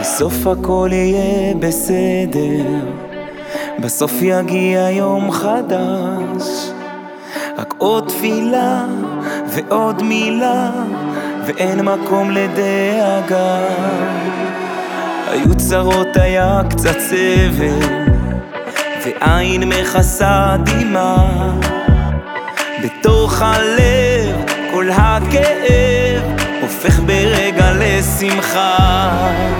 בסוף הכל יהיה בסדר, בסוף יגיע יום חדש. רק עוד תפילה ועוד מילה, ואין מקום לדאגה. היו צרות, היה קצת סבל, ועין מכסה דמעה. בתוך הלב כל הכאב הופך ברגע לשמחה.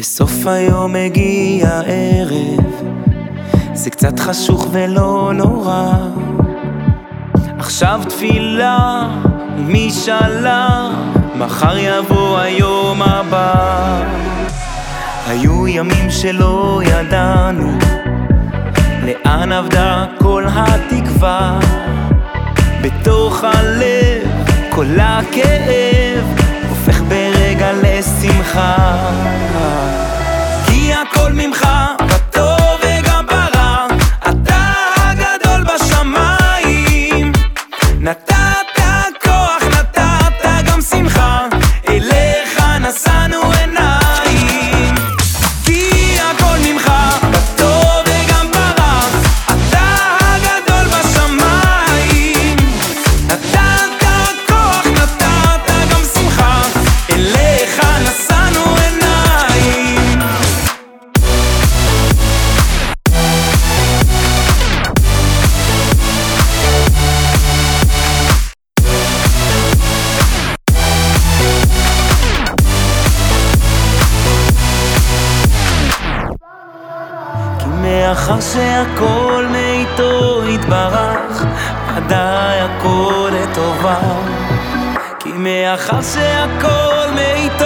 בסוף היום הגיע ערב, זה קצת חשוך ולא נורא. עכשיו תפילה ומשאלה, מחר יבוא היום הבא. היו ימים שלא ידענו לאן אבדה כל התקווה. בתוך הלב כל הכאב הופך ברגע לשמחה. מאחר שהכל מאיתו יתברך, ודאי הכל לטובה. כי מאחר שהכל מאיתו